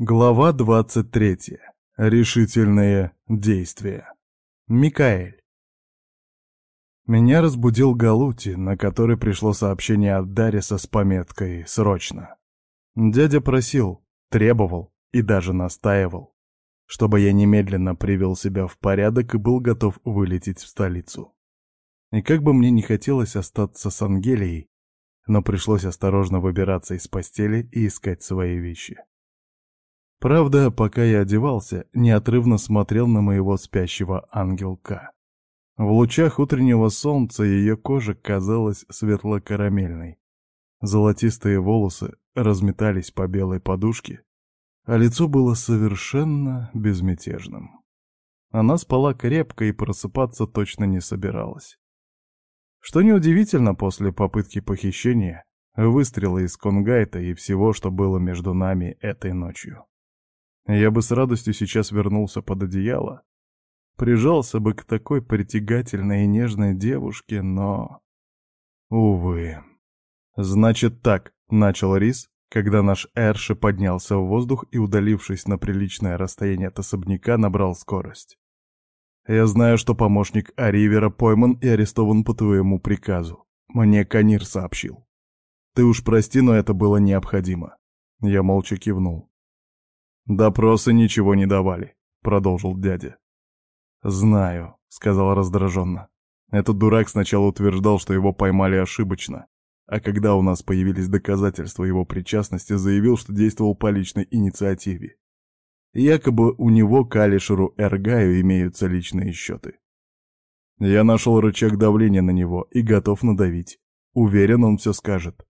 Глава 23. Решительные действия. Микаэль. Меня разбудил Галути, на который пришло сообщение от Дариса с пометкой «Срочно». Дядя просил, требовал и даже настаивал, чтобы я немедленно привел себя в порядок и был готов вылететь в столицу. И как бы мне не хотелось остаться с Ангелией, но пришлось осторожно выбираться из постели и искать свои вещи. Правда, пока я одевался, неотрывно смотрел на моего спящего ангелка. В лучах утреннего солнца ее кожа казалась светло-карамельной. Золотистые волосы разметались по белой подушке, а лицо было совершенно безмятежным. Она спала крепко и просыпаться точно не собиралась. Что неудивительно после попытки похищения, выстрела из конгайта и всего, что было между нами этой ночью. Я бы с радостью сейчас вернулся под одеяло, прижался бы к такой притягательной и нежной девушке, но... Увы. Значит так, начал Рис, когда наш Эрши поднялся в воздух и, удалившись на приличное расстояние от особняка, набрал скорость. Я знаю, что помощник Аривера пойман и арестован по твоему приказу. Мне Канир сообщил. Ты уж прости, но это было необходимо. Я молча кивнул. «Допросы ничего не давали», — продолжил дядя. «Знаю», — сказал раздраженно. Этот дурак сначала утверждал, что его поймали ошибочно, а когда у нас появились доказательства его причастности, заявил, что действовал по личной инициативе. Якобы у него к Алишеру Эргаю имеются личные счеты. Я нашел рычаг давления на него и готов надавить. Уверен, он все скажет.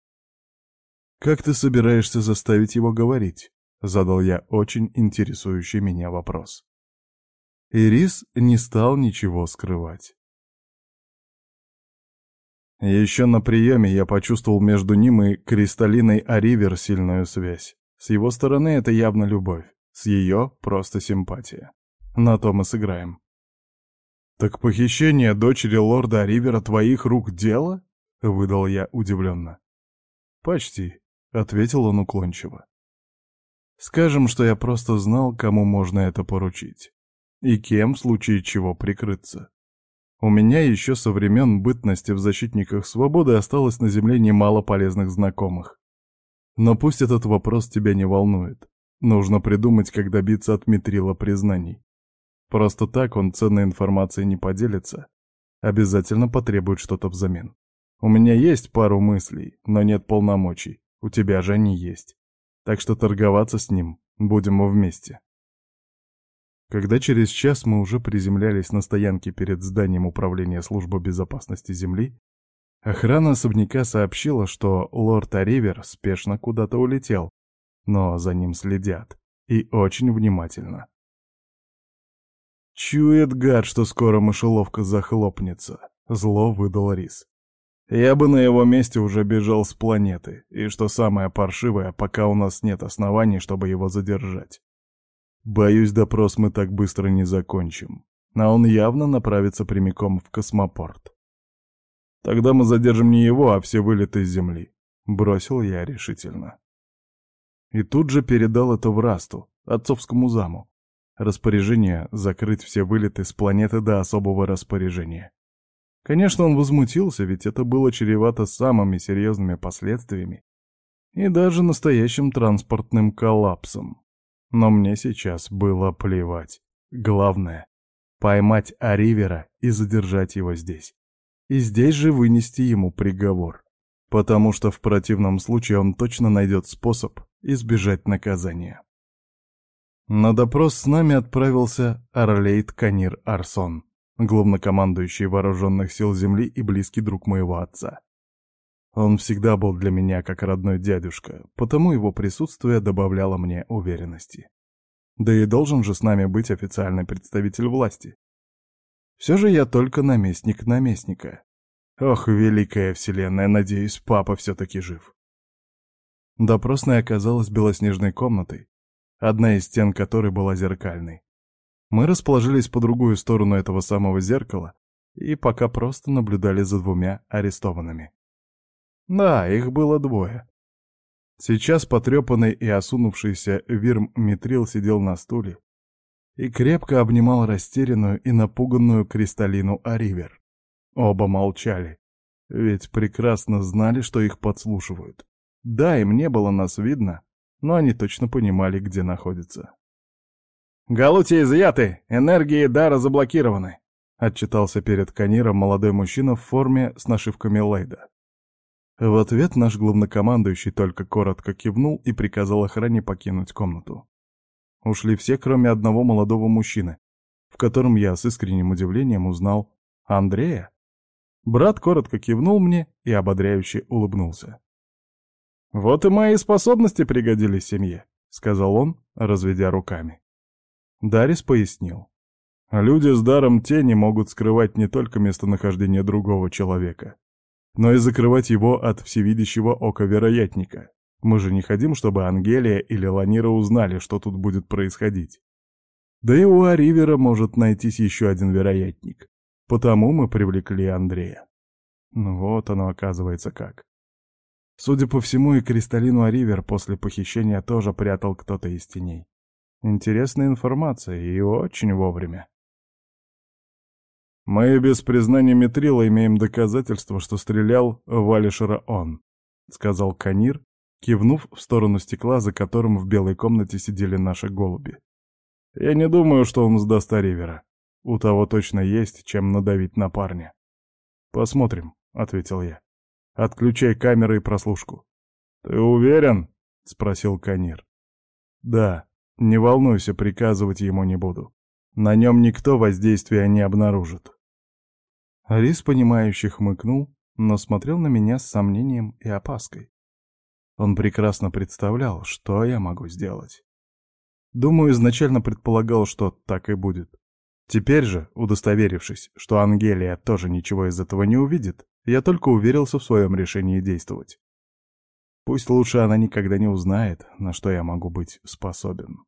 «Как ты собираешься заставить его говорить?» Задал я очень интересующий меня вопрос. Ирис не стал ничего скрывать. Еще на приеме я почувствовал между ним и Кристалиной Аривер сильную связь. С его стороны это явно любовь, с ее — просто симпатия. На то мы сыграем. «Так похищение дочери лорда Аривера твоих рук дело?» — выдал я удивленно. «Почти», — ответил он уклончиво. Скажем, что я просто знал, кому можно это поручить. И кем в случае чего прикрыться. У меня еще со времен бытности в «Защитниках свободы» осталось на земле немало полезных знакомых. Но пусть этот вопрос тебя не волнует. Нужно придумать, как добиться от Митрила признаний. Просто так он ценной информацией не поделится. Обязательно потребует что-то взамен. У меня есть пару мыслей, но нет полномочий. У тебя же они есть так что торговаться с ним будем вместе. Когда через час мы уже приземлялись на стоянке перед зданием Управления службы безопасности Земли, охрана особняка сообщила, что лорд Аривер спешно куда-то улетел, но за ним следят, и очень внимательно. «Чует гад, что скоро мышеловка захлопнется», — зло выдал Рис. Я бы на его месте уже бежал с планеты, и что самое паршивое, пока у нас нет оснований, чтобы его задержать. Боюсь, допрос мы так быстро не закончим, а он явно направится прямиком в космопорт. Тогда мы задержим не его, а все вылеты с Земли, — бросил я решительно. И тут же передал это в Расту, отцовскому заму. Распоряжение закрыть все вылеты с планеты до особого распоряжения. Конечно, он возмутился, ведь это было чревато самыми серьезными последствиями и даже настоящим транспортным коллапсом. Но мне сейчас было плевать. Главное — поймать Аривера и задержать его здесь. И здесь же вынести ему приговор. Потому что в противном случае он точно найдет способ избежать наказания. На допрос с нами отправился Орлейд Канир Арсон главнокомандующий вооруженных сил Земли и близкий друг моего отца. Он всегда был для меня как родной дядюшка, потому его присутствие добавляло мне уверенности. Да и должен же с нами быть официальный представитель власти. Все же я только наместник наместника. Ох, великая вселенная, надеюсь, папа все-таки жив. Допросная оказалась белоснежной комнатой, одна из стен которой была зеркальной. Мы расположились по другую сторону этого самого зеркала и пока просто наблюдали за двумя арестованными. Да, их было двое. Сейчас потрепанный и осунувшийся Вирм Митрил сидел на стуле и крепко обнимал растерянную и напуганную Кристалину Аривер. Оба молчали, ведь прекрасно знали, что их подслушивают. Да, им не было нас видно, но они точно понимали, где находятся. «Галути изъяты! Энергии дара заблокированы!» — отчитался перед Каниром молодой мужчина в форме с нашивками Лейда. В ответ наш главнокомандующий только коротко кивнул и приказал охране покинуть комнату. Ушли все, кроме одного молодого мужчины, в котором я с искренним удивлением узнал Андрея. Брат коротко кивнул мне и ободряюще улыбнулся. «Вот и мои способности пригодились семье», — сказал он, разведя руками. Дарис пояснил. «Люди с даром тени могут скрывать не только местонахождение другого человека, но и закрывать его от всевидящего ока вероятника. Мы же не хотим, чтобы Ангелия или Ланира узнали, что тут будет происходить. Да и у Аривера может найтись еще один вероятник. Потому мы привлекли Андрея. Ну вот оно оказывается как. Судя по всему, и Кристаллину Аривер после похищения тоже прятал кто-то из теней. Интересная информация и очень вовремя. «Мы без признания Митрила имеем доказательство, что стрелял Валишера он», — сказал Канир, кивнув в сторону стекла, за которым в белой комнате сидели наши голуби. «Я не думаю, что он сдаст Аривера. У того точно есть, чем надавить на парня». «Посмотрим», — ответил я. Отключай камеры и прослушку. Ты уверен? Спросил Канир. Да, не волнуйся, приказывать ему не буду. На нем никто воздействия не обнаружит. Рис, понимающе хмыкнул, но смотрел на меня с сомнением и опаской. Он прекрасно представлял, что я могу сделать. Думаю, изначально предполагал, что так и будет. Теперь же, удостоверившись, что Ангелия тоже ничего из этого не увидит, я только уверился в своем решении действовать. Пусть лучше она никогда не узнает, на что я могу быть способен.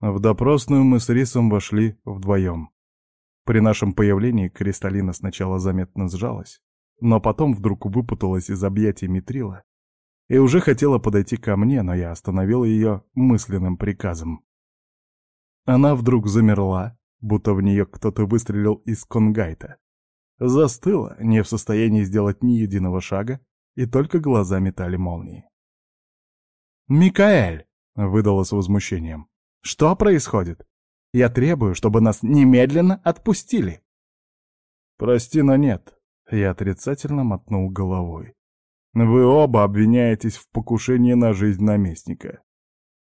В допросную мы с Рисом вошли вдвоем. При нашем появлении Кристалина сначала заметно сжалась, но потом вдруг выпуталась из объятий Митрила и уже хотела подойти ко мне, но я остановил ее мысленным приказом. Она вдруг замерла, будто в нее кто-то выстрелил из конгайта. Застыла, не в состоянии сделать ни единого шага, и только глаза метали молнии. «Микаэль!» — выдала с возмущением. «Что происходит? Я требую, чтобы нас немедленно отпустили!» «Прости, но нет», — я отрицательно мотнул головой. «Вы оба обвиняетесь в покушении на жизнь наместника.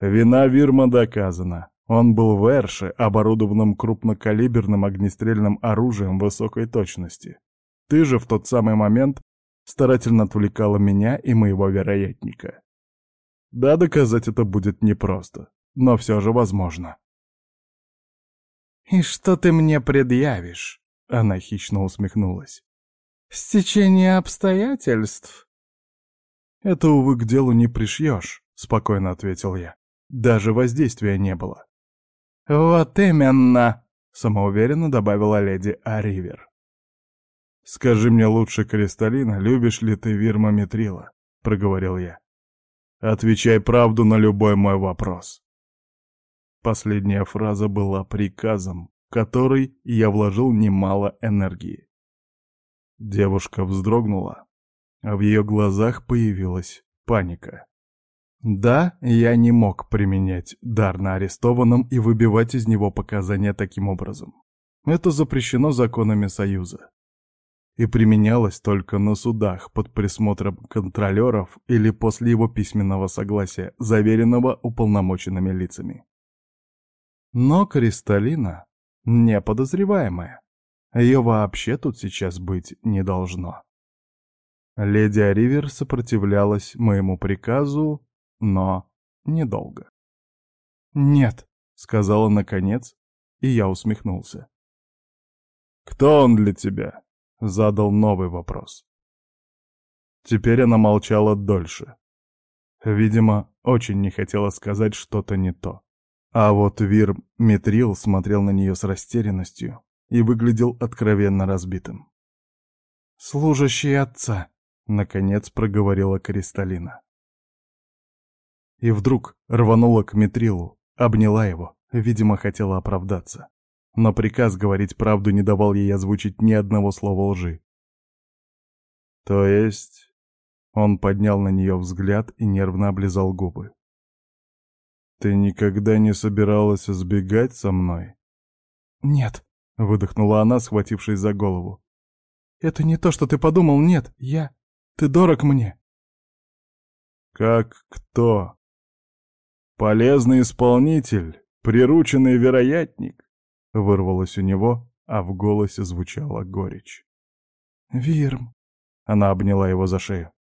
Вина Вирма доказана. Он был в Эрше, оборудованном крупнокалиберным огнестрельным оружием высокой точности. Ты же в тот самый момент старательно отвлекала меня и моего вероятника. Да, доказать это будет непросто, но все же возможно. «И что ты мне предъявишь?» — она хищно усмехнулась. «Стечение обстоятельств?» «Это, увы, к делу не пришьешь», — спокойно ответил я. «Даже воздействия не было. «Вот именно!» — самоуверенно добавила леди Аривер. «Скажи мне лучше, Кристалина, любишь ли ты Вирма Митрила?» — проговорил я. «Отвечай правду на любой мой вопрос». Последняя фраза была приказом, в который я вложил немало энергии. Девушка вздрогнула, а в ее глазах появилась паника. Да, я не мог применять дар на арестованном и выбивать из него показания таким образом. Это запрещено законами Союза. И применялось только на судах под присмотром контролеров или после его письменного согласия, заверенного уполномоченными лицами. Но Кристалина не подозреваемая. Ее вообще тут сейчас быть не должно. Леди Аривер сопротивлялась моему приказу, но недолго. «Нет», — сказала наконец, и я усмехнулся. «Кто он для тебя?» — задал новый вопрос. Теперь она молчала дольше. Видимо, очень не хотела сказать что-то не то. А вот Вир Митрил смотрел на нее с растерянностью и выглядел откровенно разбитым. «Служащий отца», — наконец проговорила Кристалина. и вдруг рванула к Митрилу, обняла его, видимо, хотела оправдаться. Но приказ говорить правду не давал ей озвучить ни одного слова лжи. «То есть...» Он поднял на нее взгляд и нервно облизал губы. «Ты никогда не собиралась сбегать со мной?» «Нет», — выдохнула она, схватившись за голову. «Это не то, что ты подумал, нет, я... Ты дорог мне». «Как кто?» «Полезный исполнитель, прирученный вероятник», — вырвалось у него, а в голосе звучала горечь. «Вирм», — она обняла его за шею.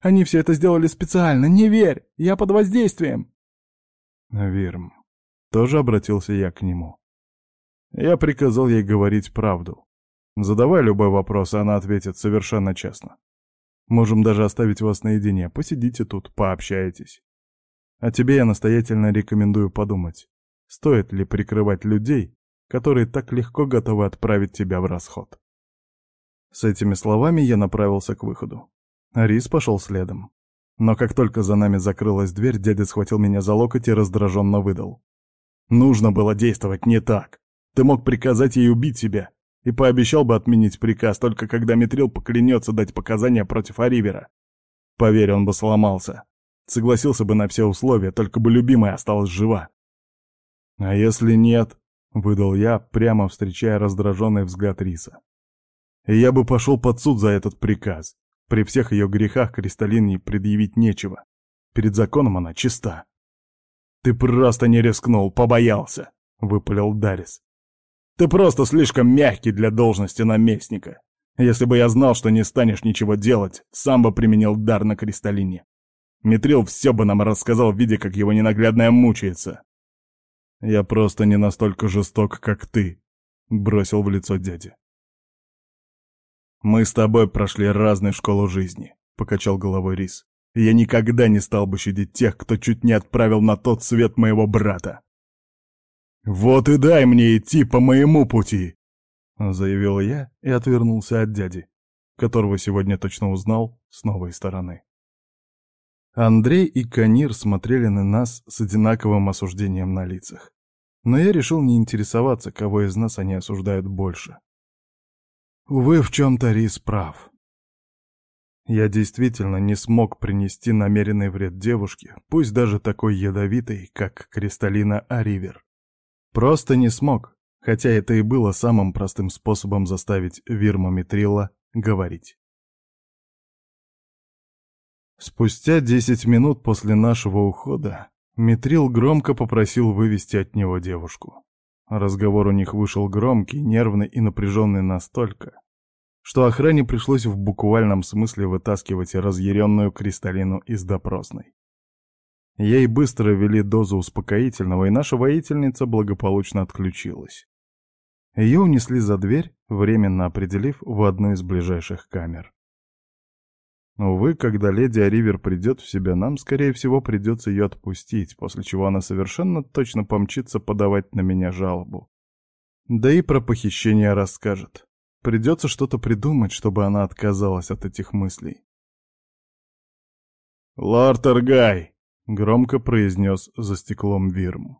«Они все это сделали специально, не верь, я под воздействием». «Вирм», — тоже обратился я к нему. Я приказал ей говорить правду. Задавай любой вопрос, и она ответит совершенно честно. Можем даже оставить вас наедине, посидите тут, пообщайтесь. А тебе я настоятельно рекомендую подумать, стоит ли прикрывать людей, которые так легко готовы отправить тебя в расход. С этими словами я направился к выходу. Рис пошел следом. Но как только за нами закрылась дверь, дядя схватил меня за локоть и раздраженно выдал. Нужно было действовать не так. Ты мог приказать ей убить себя и пообещал бы отменить приказ, только когда Митрил поклянется дать показания против Аривера. Поверь, он бы сломался. Согласился бы на все условия, только бы любимая осталась жива. А если нет, — выдал я, прямо встречая раздраженный взгляд Риса. я бы пошел под суд за этот приказ. При всех ее грехах Кристалине предъявить нечего. Перед законом она чиста. «Ты просто не рискнул, побоялся», — выпалил Дарис. Ты просто слишком мягкий для должности наместника. Если бы я знал, что не станешь ничего делать, сам бы применил дар на Кристалине. Митрил все бы нам рассказал, видя, как его ненаглядная мучается. Я просто не настолько жесток, как ты, — бросил в лицо дядя. Мы с тобой прошли разную школу жизни, — покачал головой Рис. Я никогда не стал бы щадить тех, кто чуть не отправил на тот свет моего брата. «Вот и дай мне идти по моему пути!» — заявил я и отвернулся от дяди, которого сегодня точно узнал с новой стороны. Андрей и Канир смотрели на нас с одинаковым осуждением на лицах. Но я решил не интересоваться, кого из нас они осуждают больше. Увы, в чем-то Рис прав. Я действительно не смог принести намеренный вред девушке, пусть даже такой ядовитой, как Кристалина Аривер. Просто не смог, хотя это и было самым простым способом заставить Вирма Митрила говорить. Спустя десять минут после нашего ухода Митрил громко попросил вывести от него девушку. Разговор у них вышел громкий, нервный и напряженный настолько, что охране пришлось в буквальном смысле вытаскивать разъяренную Кристалину из допросной. Ей быстро ввели дозу успокоительного, и наша воительница благополучно отключилась. Ее унесли за дверь, временно определив в одну из ближайших камер. Увы, когда леди Аривер придет в себя, нам, скорее всего, придется ее отпустить, после чего она совершенно точно помчится подавать на меня жалобу. Да и про похищение расскажет. Придется что-то придумать, чтобы она отказалась от этих мыслей. «Лорд Эргай!» — громко произнес за стеклом Вирм.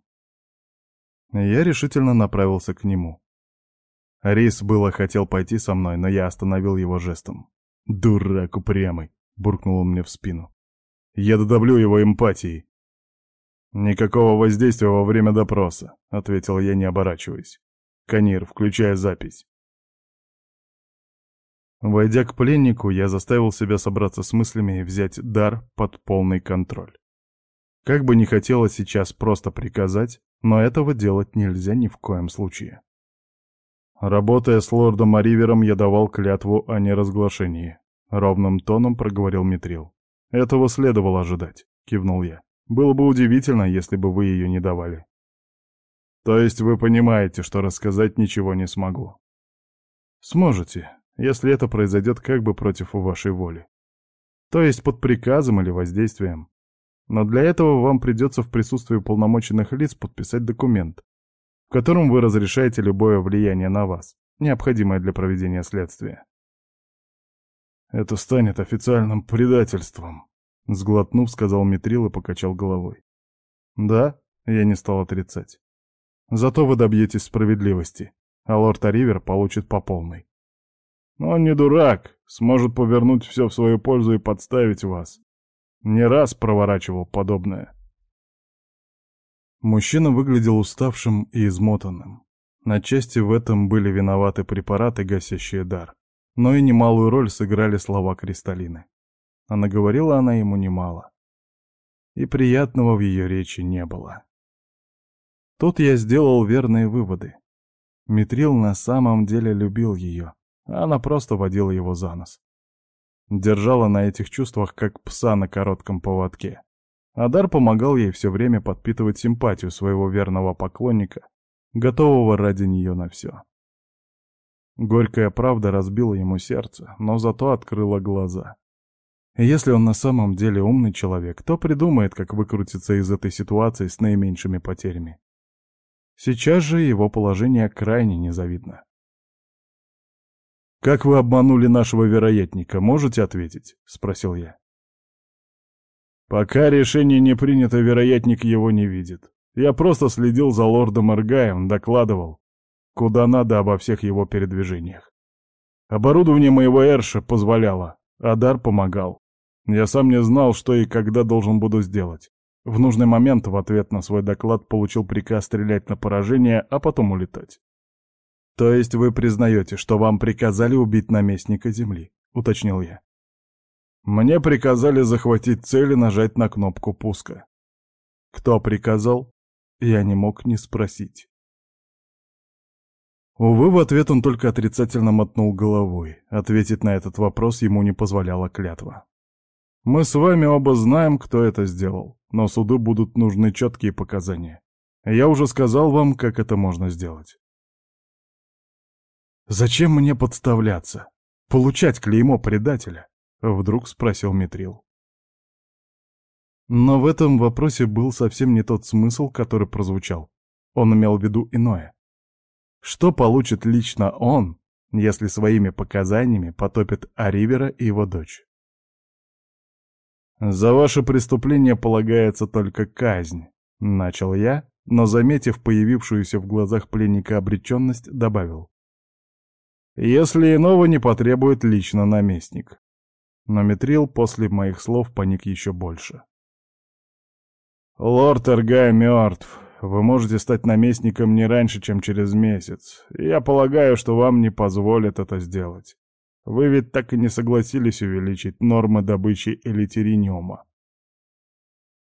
Я решительно направился к нему. Рис было хотел пойти со мной, но я остановил его жестом. «Дурак упрямый!» — буркнул он мне в спину. «Я додавлю его эмпатией». «Никакого воздействия во время допроса», — ответил я, не оборачиваясь. «Канир, включая запись». Войдя к пленнику, я заставил себя собраться с мыслями и взять дар под полный контроль. Как бы не хотелось сейчас просто приказать, но этого делать нельзя ни в коем случае. Работая с лордом Аривером, я давал клятву о неразглашении. Ровным тоном проговорил Митрил. Этого следовало ожидать, кивнул я. Было бы удивительно, если бы вы ее не давали. То есть вы понимаете, что рассказать ничего не смогу. Сможете, если это произойдет как бы против вашей воли. То есть под приказом или воздействием. Но для этого вам придется в присутствии полномоченных лиц подписать документ, в котором вы разрешаете любое влияние на вас, необходимое для проведения следствия. «Это станет официальным предательством», — сглотнув, сказал Митрил и покачал головой. Да, я не стал отрицать. Зато вы добьетесь справедливости, а лорд Аривер получит по полной. Но он не дурак, сможет повернуть все в свою пользу и подставить вас. Не раз проворачивал подобное. Мужчина выглядел уставшим и измотанным. На части в этом были виноваты препараты, гасящие дар. Но и немалую роль сыграли слова Кристаллины. А наговорила она ему немало. И приятного в ее речи не было. Тут я сделал верные выводы. Митрил на самом деле любил ее, а она просто водила его за нос. Держала на этих чувствах, как пса на коротком поводке. Адар помогал ей все время подпитывать симпатию своего верного поклонника, готового ради нее на все. Горькая правда разбила ему сердце, но зато открыла глаза. если он на самом деле умный человек, то придумает, как выкрутиться из этой ситуации с наименьшими потерями. Сейчас же его положение крайне незавидно. «Как вы обманули нашего вероятника, можете ответить?» — спросил я. «Пока решение не принято, вероятник его не видит. Я просто следил за лордом Эргаем, докладывал, куда надо обо всех его передвижениях. Оборудование моего Эрша позволяло, а дар помогал. Я сам не знал, что и когда должен буду сделать. В нужный момент в ответ на свой доклад получил приказ стрелять на поражение, а потом улетать. «То есть вы признаете, что вам приказали убить наместника Земли?» — уточнил я. «Мне приказали захватить цель и нажать на кнопку пуска». «Кто приказал?» Я не мог не спросить. Увы, в ответ он только отрицательно мотнул головой. Ответить на этот вопрос ему не позволяла клятва. «Мы с вами оба знаем, кто это сделал, но суду будут нужны четкие показания. Я уже сказал вам, как это можно сделать». «Зачем мне подставляться? Получать клеймо предателя?» — вдруг спросил Митрил. Но в этом вопросе был совсем не тот смысл, который прозвучал. Он имел в виду иное. Что получит лично он, если своими показаниями потопит Аривера и его дочь? «За ваше преступление полагается только казнь», — начал я, но, заметив появившуюся в глазах пленника обреченность, добавил. «Если иного не потребует лично наместник». Но Митрил после моих слов паник еще больше. «Лорд Эргай мертв. Вы можете стать наместником не раньше, чем через месяц. Я полагаю, что вам не позволят это сделать. Вы ведь так и не согласились увеличить нормы добычи элитериниума».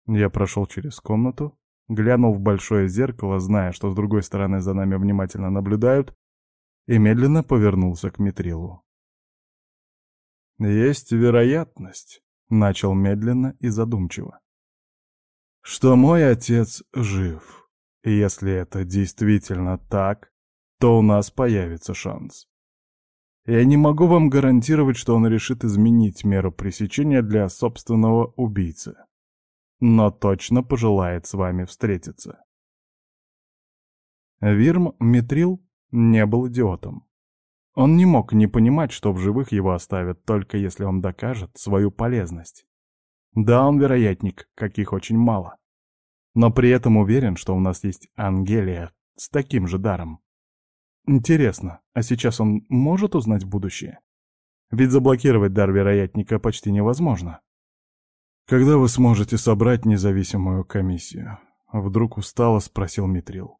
Я прошел через комнату, глянул в большое зеркало, зная, что с другой стороны за нами внимательно наблюдают, и медленно повернулся к Митрилу. «Есть вероятность», — начал медленно и задумчиво что мой отец жив. Если это действительно так, то у нас появится шанс. Я не могу вам гарантировать, что он решит изменить меру пресечения для собственного убийцы, но точно пожелает с вами встретиться. Вирм Митрил не был идиотом. Он не мог не понимать, что в живых его оставят только если он докажет свою полезность. Да, он вероятник, каких очень мало. Но при этом уверен, что у нас есть Ангелия с таким же даром. Интересно, а сейчас он может узнать будущее? Ведь заблокировать дар вероятника почти невозможно. Когда вы сможете собрать независимую комиссию? Вдруг устало спросил Митрил.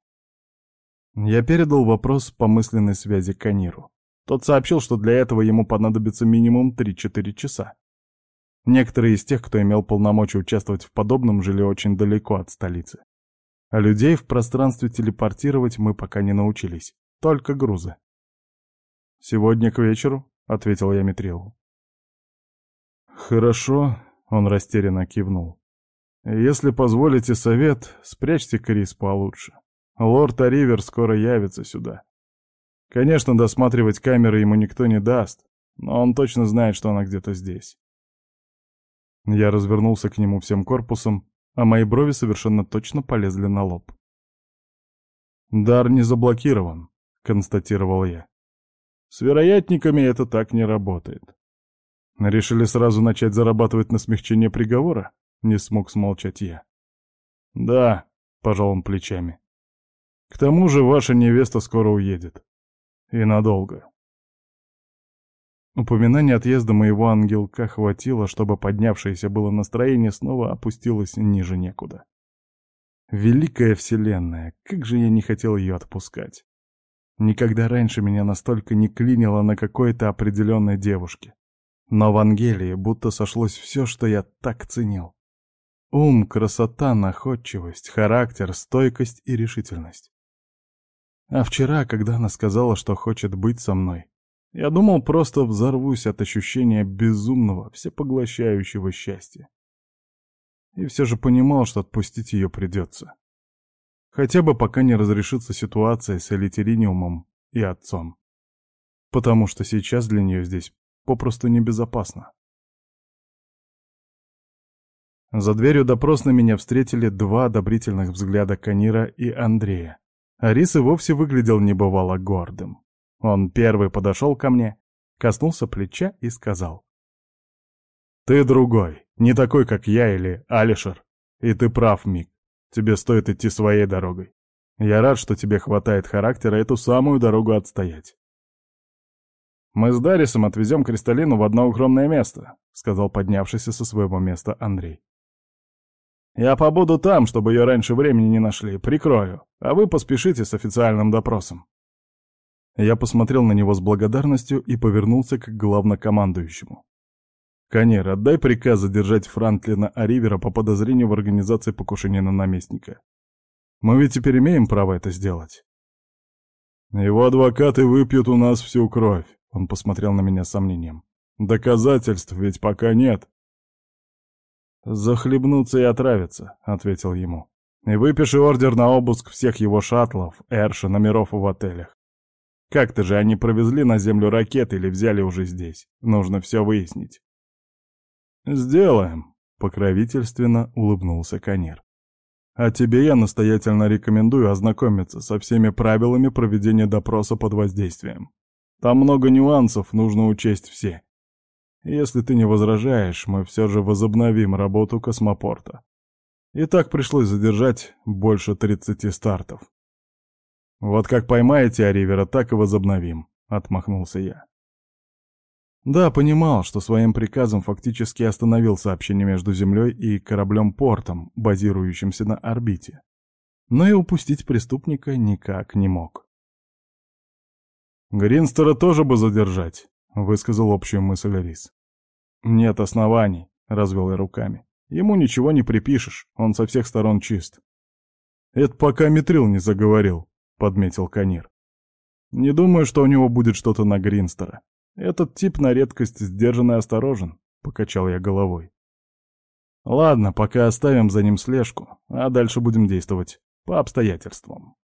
Я передал вопрос по мысленной связи Каниру. Тот сообщил, что для этого ему понадобится минимум 3-4 часа. Некоторые из тех, кто имел полномочия участвовать в подобном, жили очень далеко от столицы. А людей в пространстве телепортировать мы пока не научились, только грузы. «Сегодня к вечеру», — ответил я Митрилу. «Хорошо», — он растерянно кивнул. «Если позволите совет, спрячьте Крис получше. Лорд Аривер скоро явится сюда. Конечно, досматривать камеры ему никто не даст, но он точно знает, что она где-то здесь. Я развернулся к нему всем корпусом, а мои брови совершенно точно полезли на лоб. «Дар не заблокирован», — констатировал я. «С вероятниками это так не работает». «Решили сразу начать зарабатывать на смягчение приговора?» — не смог смолчать я. «Да», — пожал он плечами. «К тому же ваша невеста скоро уедет. И надолго». Упоминание отъезда моего ангелка хватило, чтобы поднявшееся было настроение снова опустилось ниже некуда. Великая Вселенная, как же я не хотел ее отпускать. Никогда раньше меня настолько не клинило на какой-то определенной девушке. Но в Ангелии будто сошлось все, что я так ценил. Ум, красота, находчивость, характер, стойкость и решительность. А вчера, когда она сказала, что хочет быть со мной, я думал, просто взорвусь от ощущения безумного, всепоглощающего счастья. И все же понимал, что отпустить ее придется. Хотя бы пока не разрешится ситуация с элитериниумом и отцом. Потому что сейчас для нее здесь попросту небезопасно. За дверью допросной меня встретили два одобрительных взгляда Канира и Андрея. Арис и вовсе выглядел небывало гордым. Он первый подошел ко мне, коснулся плеча и сказал. «Ты другой, не такой, как я или Алишер. И ты прав, Мик. Тебе стоит идти своей дорогой. Я рад, что тебе хватает характера эту самую дорогу отстоять. «Мы с Дарисом отвезем Кристалину в одно укромное место», — сказал поднявшийся со своего места Андрей. «Я побуду там, чтобы ее раньше времени не нашли, прикрою, а вы поспешите с официальным допросом». Я посмотрел на него с благодарностью и повернулся к главнокомандующему. «Канер, отдай приказ задержать Франклина Аривера по подозрению в организации покушения на наместника. Мы ведь теперь имеем право это сделать». «Его адвокаты выпьют у нас всю кровь», — он посмотрел на меня с сомнением. «Доказательств ведь пока нет». «Захлебнуться и отравиться», — ответил ему. «И выпиши ордер на обыск всех его шаттлов, эрша, номеров в отелях. Как-то же они провезли на Землю ракеты или взяли уже здесь. Нужно все выяснить. «Сделаем», — покровительственно улыбнулся Канир. «А тебе я настоятельно рекомендую ознакомиться со всеми правилами проведения допроса под воздействием. Там много нюансов, нужно учесть все. Если ты не возражаешь, мы все же возобновим работу космопорта. И так пришлось задержать больше 30 стартов. «Вот как поймаете Аривера, так и возобновим», — отмахнулся я. Да, понимал, что своим приказом фактически остановил сообщение между Землей и кораблем-портом, базирующимся на орбите. Но и упустить преступника никак не мог. «Гринстера тоже бы задержать», — высказал общую мысль Рис. «Нет оснований», — развел я руками. «Ему ничего не припишешь, он со всех сторон чист». «Это пока Митрил не заговорил», подметил Канир. «Не думаю, что у него будет что-то на Гринстера. Этот тип на редкость сдержан и осторожен», — покачал я головой. «Ладно, пока оставим за ним слежку, а дальше будем действовать по обстоятельствам».